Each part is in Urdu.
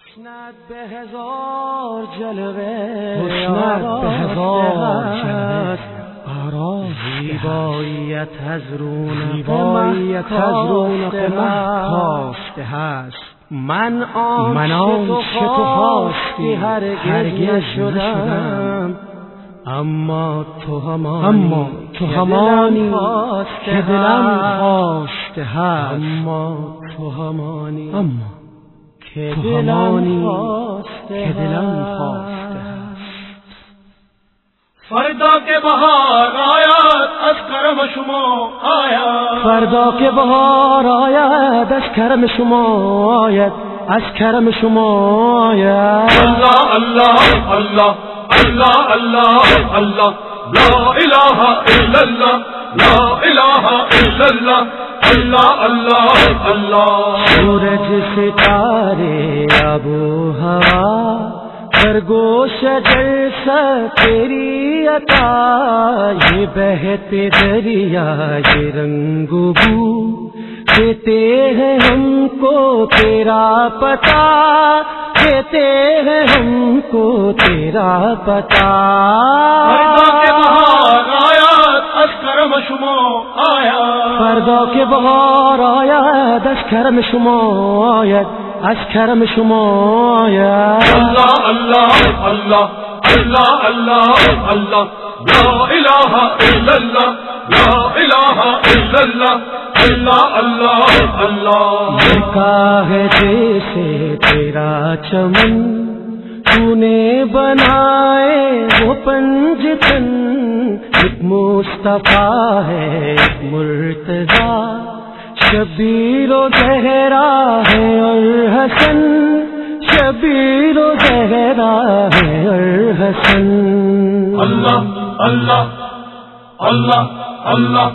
حسنت به هزار جلوه. حسنت به هزار جلوه. زیباییت از رونق مه هست من آن تو خواستی هرگز نشدم. اما تو همانی تو همانی که دلم. خواسته هست اما تو همانی اما که دلم خواسته که دلم. خواسته. فردا کے بہار آیا از کرم شما آیا فردا که بهار آید از کرم شما آید از کرم شما آید اللہ اللہ اللہ اللہ اللہ اللہ لا الہ الا اللہ لا الہ الا اللہ اللہ اللہ اللہ. سورج ستارے ابو ہوا خرگوش جیسا تیری عطا یہ بہتے دریا یہ رنگ بو دیتے ہیں ہم کو تیرا پتا دیتے ہیں ہم کو تیرا پتا۔ کرم شما آیا فردا که بهار آید از کرم شما آید. از کرم شما آید. اللہ اللہ اللہ اللہ اللہ اللہ لا الہ الا اللہ لا الہ الا اللہ اللہ اللہ اللہ لڑکا ہے جیسے تیرا چمن تو نے بنائے وہ پنجتن مصطفیٰ ہے، ایک مرتضا شبیر و زہرا ہے اور حسن، شبیر و زہرا ہے اور حسن۔ اللہ اللہ اللہ اللہ،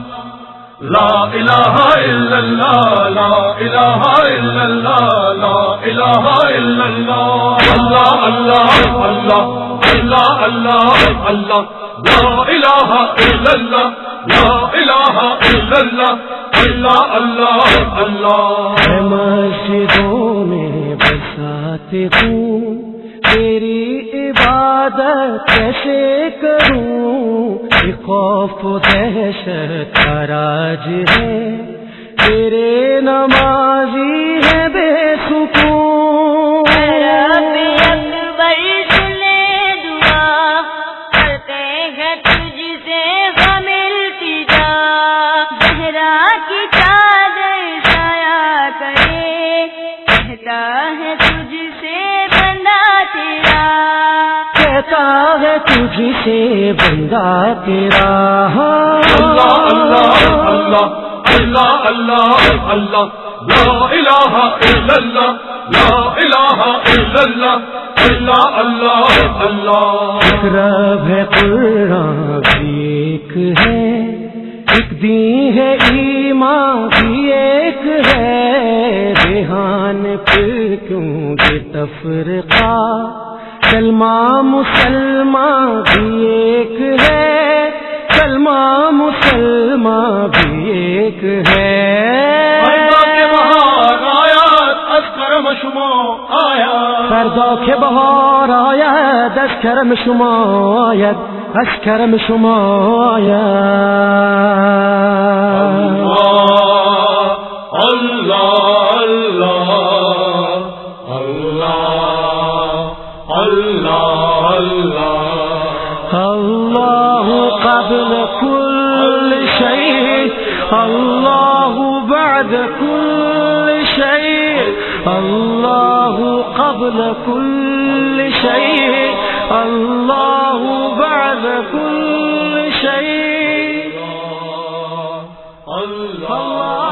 لا الہ الا اللہ، لا الہ الا اللہ، لا الہ الا اللہ اللہ اللہ اللہ۔ اللہ اللہ اللہ. لا الہ الا اللہ لا الہ الا اللہ اللہ اللہ. اللہ مسجدوں میں بساتے ہوں، تیری عبادت کیسے کروں؟ خوف دہشت راج ہے، تیرے نمازی ہے تجھ سے بندہ تیرا اللہ اللہ اللہ اللہ اللہ اللہ لا الہ الا اللہ لا الہ الا اللہ اللہ اللہ اللہ رب ہے قرآن بھی ایک ہے، ایک دین ہے، ایمان بھی ایک ہے۔ ریحان پھر کیوں یہ تفرقہ؟ کلمہ مسلمان بھی ایک ہے کلمہ مسلمان بھی ایک فردا کے ہے بہار آیا از کرم شما آیا فردا از کرم شما آید از کرم شما آید اللہ۔ بعد كل شيء الله قبل كل شيء الله بعد كل شيء. الله.